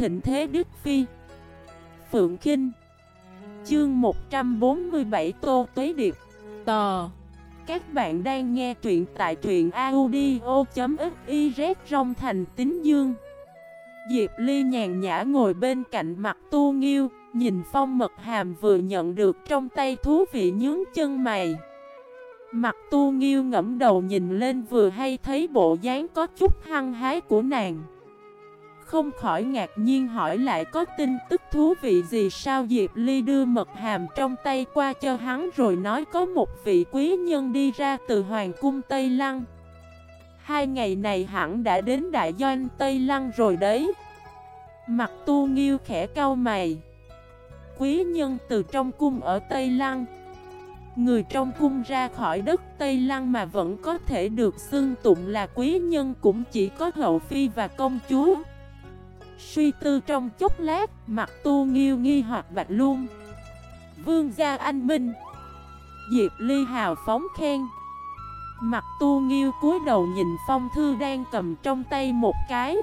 thịnh thế Đức Phi. Phượng Kinh. Chương 147 Tô Tuế Điệp. Tò. Các bạn đang nghe truyện tại truyện audio.xyz Rong Thành Tín Dương. Diệp Ly nhàn nhã ngồi bên cạnh mặt tu nghiêu, Nhìn phong mật hàm vừa nhận được trong tay thú vị nhướng chân mày. Mặt tu nghiêu ngẫm đầu nhìn lên vừa hay thấy bộ dáng có chút hăng hái của nàng. Không khỏi ngạc nhiên hỏi lại có tin tức thú vị gì sao Diệp Ly đưa mật hàm trong tay qua cho hắn rồi nói có một vị quý nhân đi ra từ Hoàng cung Tây Lăng. Hai ngày này hẳn đã đến đại doanh Tây Lăng rồi đấy. Mặt tu nghiêu khẽ cau mày. Quý nhân từ trong cung ở Tây Lăng. Người trong cung ra khỏi đất Tây Lăng mà vẫn có thể được xưng tụng là quý nhân cũng chỉ có hậu phi và công chúa. Suy tư trong chốc lát, mặt tu nghiêu nghi hoặc bạch luôn. Vương gia anh minh. Diệp Ly hào phóng khen. Mặt tu nghiêu cúi đầu nhìn phong thư đang cầm trong tay một cái.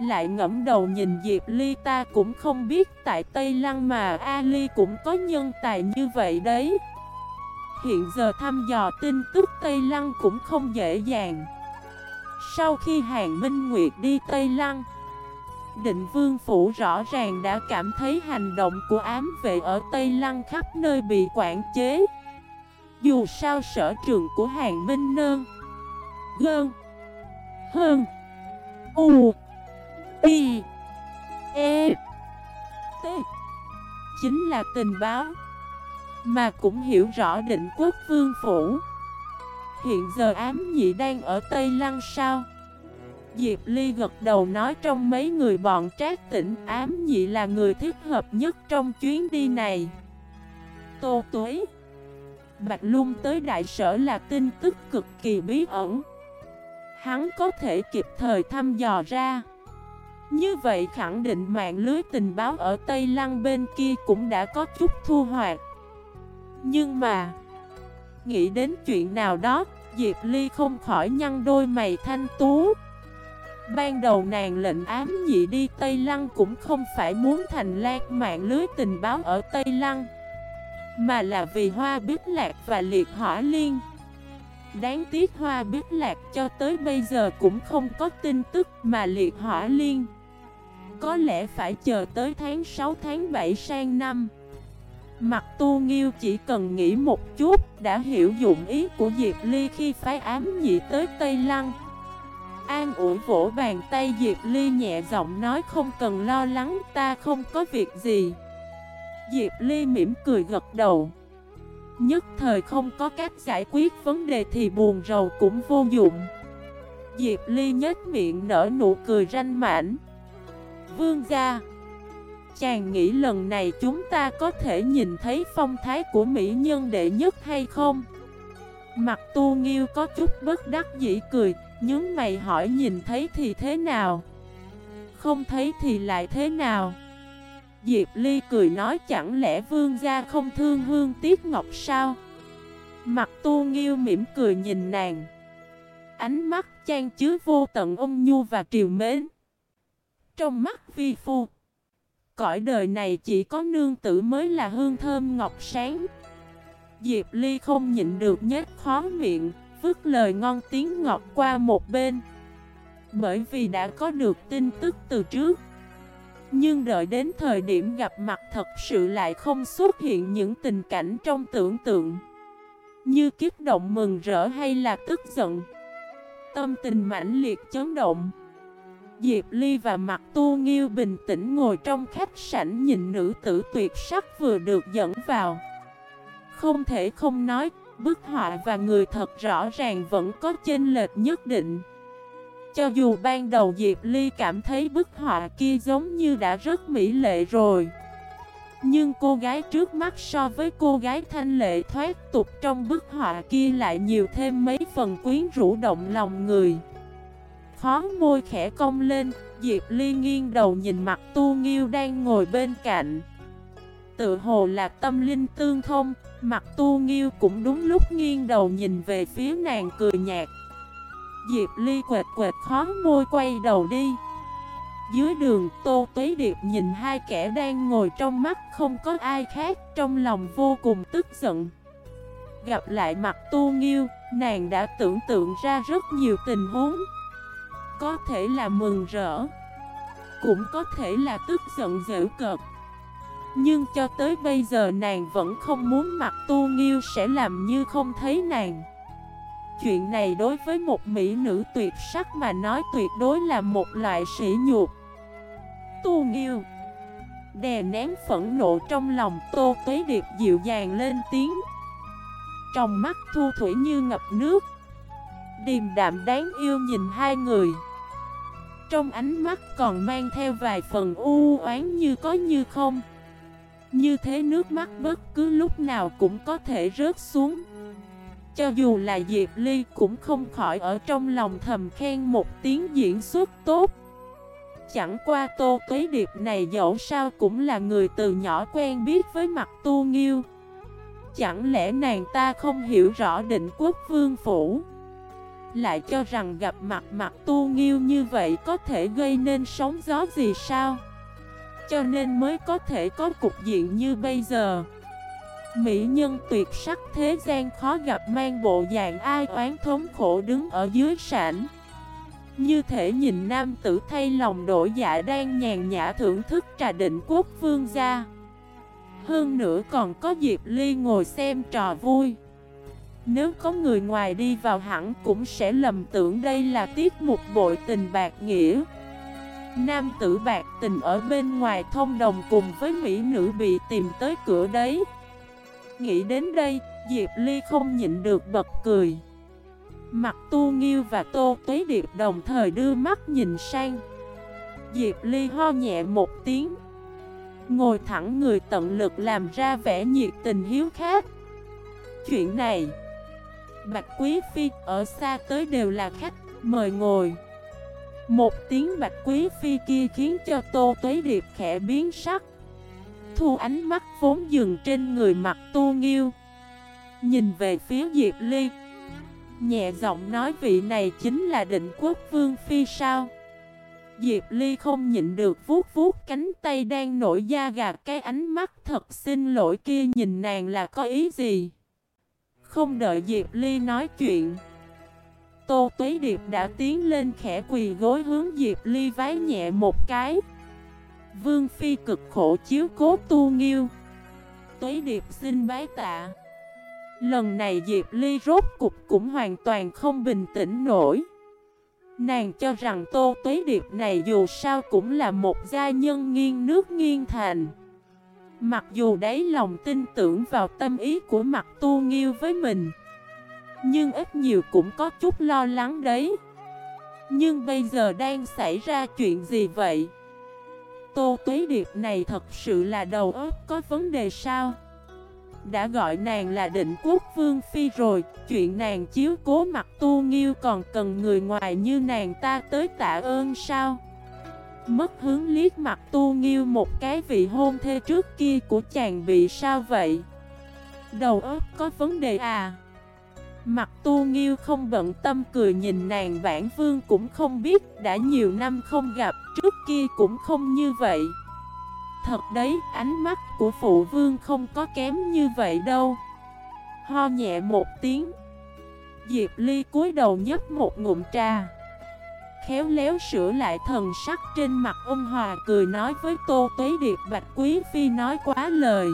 Lại ngẫm đầu nhìn Diệp Ly ta cũng không biết tại Tây Lăng mà Ali cũng có nhân tài như vậy đấy. Hiện giờ thăm dò tin tức Tây Lăng cũng không dễ dàng. Sau khi Hàng Minh Nguyệt đi Tây Lăng Định Vương Phủ rõ ràng đã cảm thấy hành động của ám vệ ở Tây Lăng khắp nơi bị quản chế. Dù sao sở trường của Hàng Minh Nơn, Gơn, Hơn, U Y E T Chính là tình báo mà cũng hiểu rõ định quốc vương phủ. Hiện giờ ám nhị đang ở Tây Lăng sao? Diệp Ly gật đầu nói trong mấy người bọn trác tỉnh ám nhị là người thích hợp nhất trong chuyến đi này. Tô Tuế, Bạch Lung tới đại sở là tin tức cực kỳ bí ẩn. Hắn có thể kịp thời thăm dò ra. Như vậy khẳng định mạng lưới tình báo ở Tây Lăng bên kia cũng đã có chút thu hoạch. Nhưng mà, Nghĩ đến chuyện nào đó, Diệp Ly không khỏi nhăn đôi mày thanh tú. Ban đầu nàng lệnh ám nhị đi Tây Lăng cũng không phải muốn thành lạc mạng lưới tình báo ở Tây Lăng, Mà là vì hoa biết lạc và liệt hỏa liên. Đáng tiếc hoa biết lạc cho tới bây giờ cũng không có tin tức mà liệt hỏa liên. Có lẽ phải chờ tới tháng 6 tháng 7 sang năm. Mặt tu nghiêu chỉ cần nghĩ một chút đã hiểu dụng ý của Diệp Ly khi phái ám nhị tới Tây Lăng. An ủi vỗ bàn tay Diệp Ly nhẹ giọng nói không cần lo lắng ta không có việc gì. Diệp Ly mỉm cười gật đầu. Nhất thời không có cách giải quyết vấn đề thì buồn rầu cũng vô dụng. Diệp Ly nhếch miệng nở nụ cười ranh mãnh. Vương gia Chàng nghĩ lần này chúng ta có thể nhìn thấy phong thái của mỹ nhân đệ nhất hay không? Mặt tu nghiêu có chút bất đắc dĩ cười, nhướng mày hỏi nhìn thấy thì thế nào? Không thấy thì lại thế nào? Diệp Ly cười nói chẳng lẽ vương gia không thương hương tiếc ngọc sao? Mặt tu nghiêu mỉm cười nhìn nàng Ánh mắt chan chứa vô tận ôn nhu và triều mến Trong mắt vi phu, Cõi đời này chỉ có nương tử mới là hương thơm ngọc sáng Diệp Ly không nhịn được nhếch khó miệng Vứt lời ngon tiếng ngọt qua một bên. Bởi vì đã có được tin tức từ trước. Nhưng đợi đến thời điểm gặp mặt thật sự lại không xuất hiện những tình cảnh trong tưởng tượng. Như kiếp động mừng rỡ hay là tức giận. Tâm tình mãnh liệt chấn động. Diệp Ly và Mặt Tu Nghiêu bình tĩnh ngồi trong khách sảnh nhìn nữ tử tuyệt sắc vừa được dẫn vào. Không thể không nói, bức họa và người thật rõ ràng vẫn có chênh lệch nhất định. Cho dù ban đầu Diệp Ly cảm thấy bức họa kia giống như đã rất mỹ lệ rồi. Nhưng cô gái trước mắt so với cô gái thanh lệ thoát tục trong bức họa kia lại nhiều thêm mấy phần quyến rũ động lòng người. Khó môi khẽ cong lên, Diệp Ly nghiêng đầu nhìn mặt tu nghiêu đang ngồi bên cạnh. Tự hồ là tâm linh tương thông, mặt tu nghiêu cũng đúng lúc nghiêng đầu nhìn về phía nàng cười nhạt. Diệp Ly quệt quệt khó môi quay đầu đi. dưới đường Tô Tuế Điệp nhìn hai kẻ đang ngồi trong mắt không có ai khác Trong lòng vô cùng tức giận Gặp lại mặt tu nghiêu Nàng đã tưởng tượng ra rất nhiều tình huống Có thể là mừng rỡ Cũng có thể là tức giận dễ cợt nhưng cho tới bây giờ nàng vẫn không muốn mặt tu nghiêu sẽ làm như không thấy nàng. Chuyện này đối với một mỹ nữ tuyệt sắc mà nói tuyệt đối là một loại sỉ nhục. Tu nghiêu Đè nén phẫn nộ trong lòng Tô Tuế Điệp dịu dàng lên tiếng. Trong mắt thu thủy như ngập nước. Điềm đạm đáng yêu nhìn hai người. Trong ánh mắt còn mang theo vài phần u oán như có như không. Như thế nước mắt bất cứ lúc nào cũng có thể rớt xuống. Cho dù là Diệp Ly cũng không khỏi ở trong lòng thầm khen một tiếng diễn xuất tốt. Chẳng qua Tô Tuế Điệp này dẫu sao cũng là người từ nhỏ quen biết với mặt tu nghiêu. Chẳng lẽ nàng ta không hiểu rõ định quốc vương phủ? Lại cho rằng gặp mặt mặt tu nghiêu như vậy có thể gây nên sóng gió gì sao? Cho nên mới có thể có cục diện như bây giờ. Mỹ nhân tuyệt sắc thế gian khó gặp mang bộ dạng ai oán thống khổ đứng ở dưới sảnh. Như thể nhìn nam tử thay lòng đổi dạ đang nhàn nhã thưởng thức trà định quốc vương gia. Hơn nữa còn có Diệp Ly ngồi xem trò vui. Nếu có người ngoài đi vào hẳn cũng sẽ lầm tưởng đây là tiết mục bội tình bạc nghĩa. Nam tử bạc tình ở bên ngoài thông đồng cùng với mỹ nữ bị tìm tới cửa đấy. Nghĩ đến đây, Diệp Ly không nhịn được bật cười. Mặt tu nghiêu và tô tuế điệp đồng thời đưa mắt nhìn sang. Diệp Ly ho nhẹ một tiếng. Ngồi thẳng người tận lực làm ra vẻ nhiệt tình hiếu khác Chuyện này Bạch Quý Phi ở xa tới đều là khách Mời ngồi. Một tiếng Bạch Quý Phi kia khiến cho Tô Tuế Điệp khẽ biến sắc. Thu ánh mắt vốn dừng trên người mặt tu nghiêu. Nhìn về phía Diệp Ly. Nhẹ giọng nói vị này chính là định quốc vương phi sao? Diệp Ly không nhịn được vuốt vuốt cánh tay đang nổi da gà, cái ánh mắt thật xin lỗi kia nhìn nàng là có ý gì? Không đợi Diệp Ly nói chuyện Tô Tuế Điệp đã tiến lên khẽ quỳ gối hướng Diệp Ly vái nhẹ một cái. Vương Phi cực khổ chiếu cố tu nghiêu. Tuế Điệp xin bái tạ. Lần này Diệp Ly rốt cục cũng hoàn toàn không bình tĩnh nổi. Nàng cho rằng Tô Tuế Điệp này dù sao cũng là một gia nhân nghiêng nước nghiêng thành. Mặc dù đấy lòng tin tưởng vào tâm ý của mặt tu nghiêu với mình nhưng ít nhiều cũng có chút lo lắng đấy Nhưng bây giờ đang xảy ra chuyện gì vậy? Tô Tuế Điệp này thật sự là đầu óc có vấn đề sao? đã gọi nàng là định quốc vương phi rồi, Chuyện nàng chiếu cố mặt tu nghiêu còn cần người ngoài như nàng ta tới tạ ơn sao Mất hướng liếc mặt tu nghiêu một cái vị hôn thê trước kia của chàng bị sao vậy Đầu óc có vấn đề à Mặt tu nghiêu không bận tâm cười nhìn nàng bản vương cũng không biết Đã nhiều năm không gặp trước kia cũng không như vậy. Thật đấy, ánh mắt của phụ vương không có kém như vậy đâu. Ho nhẹ một tiếng. Diệp Ly cúi đầu nhấp một ngụm trà. Khéo léo sửa lại thần sắc trên mặt ông Hòa cười nói với Tô Tuế Điệp Bạch Quý Phi nói quá lời.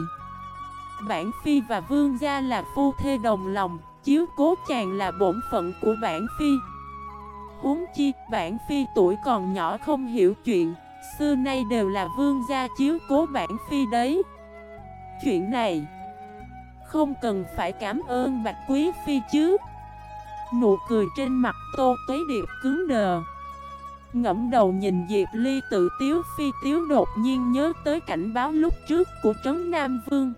Bản Phi và Vương gia là phu thê đồng lòng Chiếu cố chàng là bổn phận của bản Phi. Huống chi bản Phi tuổi còn nhỏ không hiểu chuyện, Xưa nay đều là vương gia chiếu cố bản phi đấy. Chuyện này, Không cần phải cảm ơn Bạch Quý Phi chứ. Nụ cười trên mặt Tô Tuế Điệp cứng đờ. Ngẫm đầu nhìn Diệp Ly tự tiếu phi tiếu đột nhiên nhớ tới cảnh báo lúc trước của Trấn Nam Vương.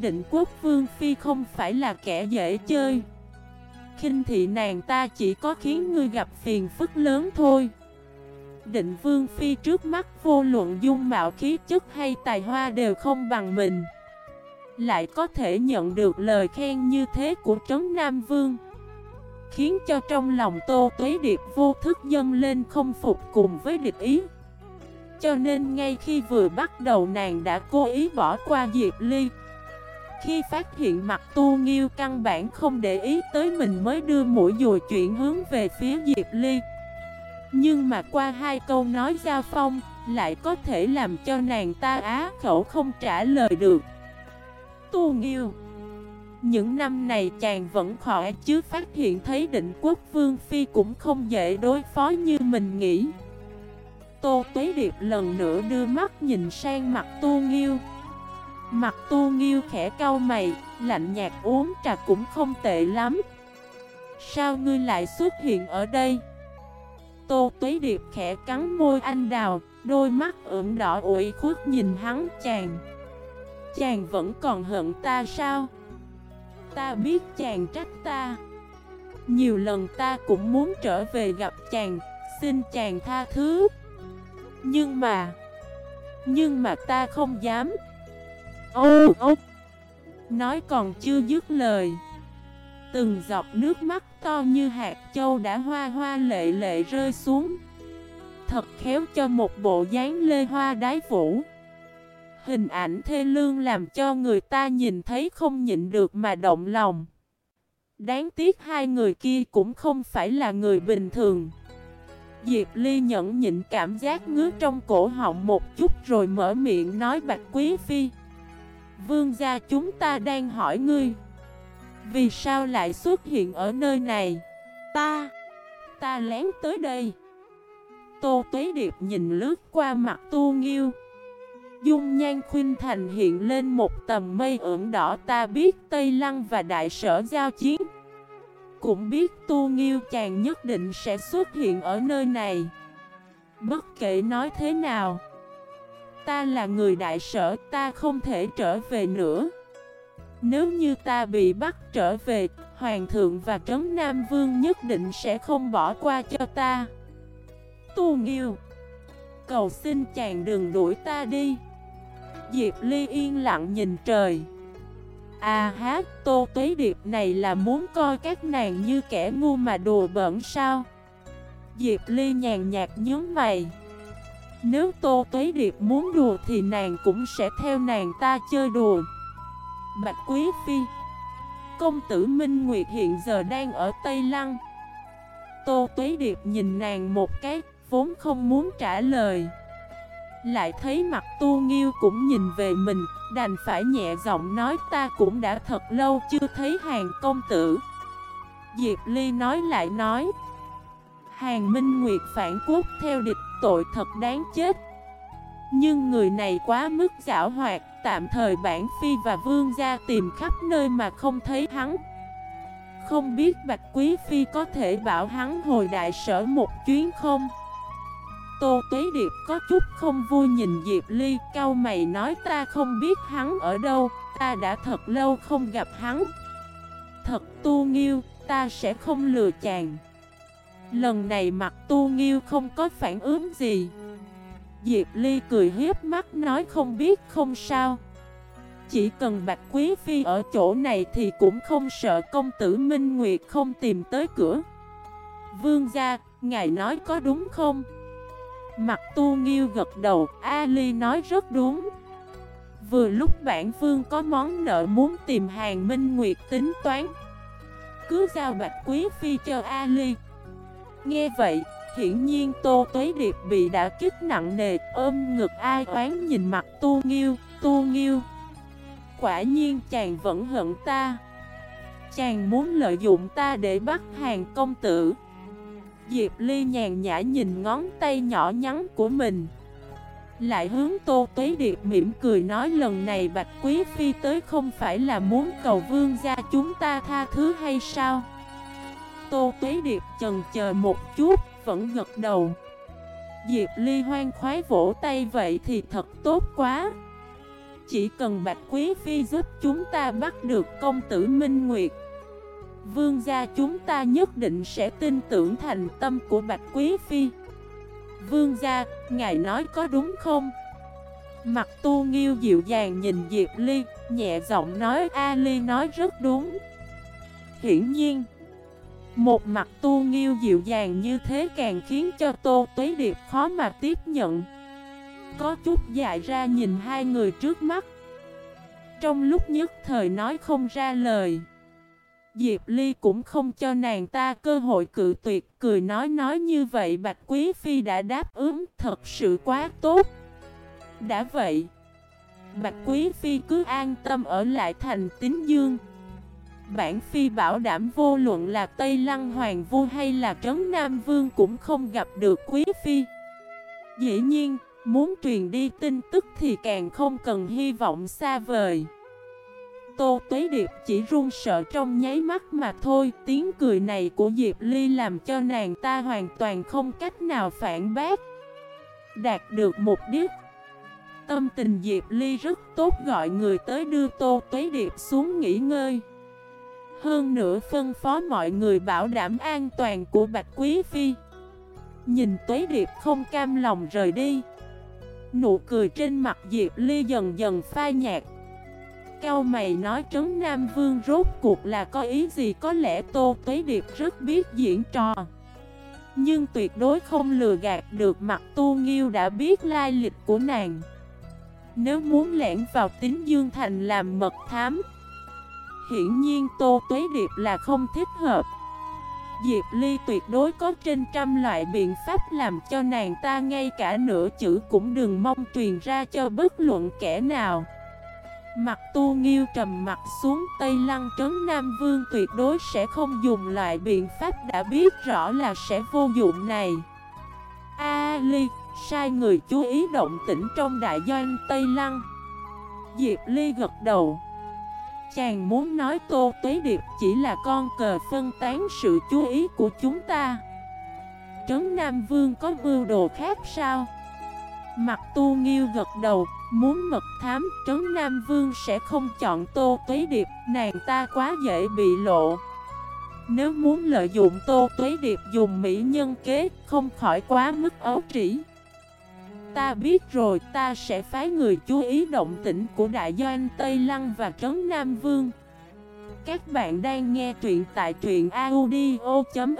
Định quốc Vương Phi không phải là kẻ dễ chơi. Khinh thị nàng ta chỉ có khiến ngươi gặp phiền phức lớn thôi. Định vương phi trước mắt vô luận dung mạo khí chất hay tài hoa đều không bằng mình. Lại có thể nhận được lời khen như thế của Trấn Nam Vương, Khiến cho trong lòng Tô Tuế Điệp vô thức dâng lên không phục cùng với địch ý. Cho nên ngay khi vừa bắt đầu nàng đã cố ý bỏ qua Diệp Ly khi phát hiện mặt tu nghiêu căn bản không để ý tới mình mới đưa mũi dùi chuyển hướng về phía Diệp Ly. Nhưng mà qua hai câu nói giao phong, Lại có thể làm cho nàng ta á khẩu không trả lời được. Tu nghiêu, những năm này chàng vẫn khỏi chứ phát hiện thấy định quốc vương phi cũng không dễ đối phó như mình nghĩ. Tô Tuế Điệp lần nữa đưa mắt nhìn sang mặt Tu Nghiêu. Mặt Tu Nghiêu khẽ cau mày, lạnh nhạt uống trà cũng không tệ lắm. Sao ngươi lại xuất hiện ở đây? Tô Tuế Điệp khẽ cắn môi anh đào, đôi mắt ửng đỏ ủi khuất nhìn hắn chàng. Chàng vẫn còn hận ta sao? Ta biết chàng trách ta. Nhiều lần ta cũng muốn trở về gặp chàng Xin chàng tha thứ. Nhưng mà Nhưng mà ta không dám. Ô ô Nói còn chưa dứt lời Từng giọt nước mắt to như hạt châu đã hoa hoa lệ lệ rơi xuống Thật khéo cho một bộ dáng lê hoa đái vũ Hình ảnh thê lương làm cho người ta nhìn thấy không nhịn được mà động lòng. Đáng tiếc hai người kia cũng không phải là người bình thường. Diệp Ly nhẫn nhịn cảm giác ngứa trong cổ họng một chút rồi mở miệng nói Bạch Quý Phi. Vương gia chúng ta đang hỏi ngươi. Vì sao lại xuất hiện ở nơi này? Ta, ta lén tới đây. Tô Tuế Điệp nhìn lướt qua mặt Tu Nghiêu. Dung nhan khuyên thành hiện lên một tầm mây ửng đỏ ta biết Tây Lăng và Đại Sở giao chiến Cũng biết Tu Nghiêu chàng nhất định sẽ xuất hiện ở nơi này Bất kể nói thế nào Ta là người Đại Sở ta không thể trở về nữa. Nếu như ta bị bắt trở về Hoàng thượng và Trấn Nam Vương nhất định sẽ không bỏ qua cho ta. Tu Nghiêu Cầu xin chàng đừng đuổi ta đi. Diệp Ly yên lặng nhìn trời. À hát, Tô Tuế Điệp này là muốn coi các nàng như kẻ ngu mà đùa bẩn sao? Diệp Ly nhàn nhạt nhớ mày. Nếu Tô Tuế Điệp muốn đùa thì nàng cũng sẽ theo nàng ta chơi đùa. Bạch Quý Phi Công tử Minh Nguyệt hiện giờ đang ở Tây Lăng. Tô Tuế Điệp nhìn nàng một cái, vốn không muốn trả lời. Lại thấy mặt tu nghiêu cũng nhìn về mình Đành phải nhẹ giọng nói ta cũng đã thật lâu chưa thấy hàng công tử. Diệp Ly nói lại nói Hàng Minh Nguyệt phản quốc theo địch tội thật đáng chết. Nhưng người này quá mức giảo hoạt, Tạm thời bản phi và vương gia tìm khắp nơi mà không thấy hắn. Không biết Bạch Quý Phi có thể bảo hắn hồi đại sở một chuyến không? Tô Tuế Điệp có chút không vui nhìn Diệp Ly Cao mày nói, ta không biết hắn ở đâu, Ta đã thật lâu không gặp hắn. Thật tu nghiêu, Ta sẽ không lừa chàng. Lần này mặt tu nghiêu không có phản ứng gì Diệp Ly cười hiếp mắt nói không biết không sao Chỉ cần Bạch Quý Phi ở chỗ này thì cũng không sợ công tử Minh Nguyệt không tìm tới cửa Vương gia, ngài nói có đúng không? Mặt tu nghiêu gật đầu, a ly nói rất đúng. Vừa lúc bản vương có món nợ muốn tìm hàng minh nguyệt tính toán. Cứ giao bạch quý phi cho a ly Nghe vậy, hiển nhiên Tô Tuế Điệp bị đã kích nặng nề, ôm ngực ai oán nhìn mặt tu nghiêu, tu nghiêu. Quả nhiên chàng vẫn hận ta. Chàng muốn lợi dụng ta để bắt hàng công tử. Diệp Ly nhàn nhã nhìn ngón tay nhỏ nhắn của mình Lại hướng Tô Tuế Điệp mỉm cười nói lần này Bạch Quý Phi tới không phải là muốn cầu vương gia chúng ta tha thứ hay sao Tô Tuế Điệp chần chờ một chút vẫn gật đầu. Diệp Ly hoang khoái vỗ tay vậy thì thật tốt quá. Chỉ cần Bạch Quý Phi giúp chúng ta bắt được công tử Minh Nguyệt Vương gia chúng ta nhất định sẽ tin tưởng thành tâm của Bạch Quý Phi. Vương gia, ngài nói có đúng không? Mặt tu nghiêu dịu dàng nhìn Diệp Ly, nhẹ giọng nói A Ly nói rất đúng. Hiển nhiên một mặt tu nghiêu dịu dàng như thế càng khiến cho Tô Tuế Điệp khó mà tiếp nhận. Có chút dại ra nhìn hai người trước mắt. Trong lúc nhất thời nói không ra lời. Diệp Ly cũng không cho nàng ta cơ hội cự tuyệt, Cười nói nói như vậy Bạch Quý Phi đã đáp ứng, Thật sự quá tốt. Đã vậy, Bạch Quý Phi cứ an tâm ở lại thành tín dương. Bản Phi bảo đảm vô luận là Tây Lăng Hoàng Vu hay là Trấn Nam Vương cũng không gặp được Quý Phi. Dĩ nhiên, muốn truyền đi tin tức thì càng không cần hy vọng xa vời. Tô Tuế Điệp chỉ run sợ trong nháy mắt mà thôi Tiếng cười này của Diệp Ly làm cho nàng ta hoàn toàn không cách nào phản bác. Đạt được mục đích. Tâm tình Diệp Ly rất tốt gọi người tới đưa Tô Tuế Điệp xuống nghỉ ngơi. Hơn nữa phân phó mọi người bảo đảm an toàn của Bạch Quý Phi. Nhìn Tuế Điệp không cam lòng rời đi. Nụ cười trên mặt Diệp Ly dần dần phai nhạt. Cao mày nói Trấn Nam Vương rốt cuộc là có ý gì? Có lẽ Tô Tuế Điệp rất biết diễn trò. Nhưng tuyệt đối không lừa gạt được mặt Tu Nghiêu đã biết lai lịch của nàng. Nếu muốn lẻn vào tính Dương Thành làm mật thám Hiển nhiên Tô Tuế Điệp là không thích hợp. Diệp Ly tuyệt đối có trên trăm loại biện pháp làm cho nàng ta ngay cả nửa chữ cũng đừng mong truyền ra cho bất luận kẻ nào. Mặt tu nghiêu trầm mặt xuống Tây Lăng Trấn Nam Vương tuyệt đối sẽ không dùng loại biện pháp đã biết rõ là sẽ vô dụng này. A Ly, sai người chú ý động tĩnh trong đại doanh Tây Lăng. Diệp Ly gật đầu. Chàng muốn nói Tô Tuế Điệp chỉ là con cờ phân tán sự chú ý của chúng ta. Trấn Nam Vương có mưu đồ khác sao? Mặt tu nghiêu gật đầu, Muốn mật thám, Trấn Nam Vương sẽ không chọn Tô Tuế Điệp, Nàng ta quá dễ bị lộ. Nếu muốn lợi dụng Tô Tuế Điệp dùng mỹ nhân kế, Không khỏi quá mức ấu trĩ. Ta biết rồi, ta sẽ phái người chú ý động tĩnh của Đại Doanh Tây Lăng và Trấn Nam Vương. Các bạn đang nghe truyện tại truyện audio.fif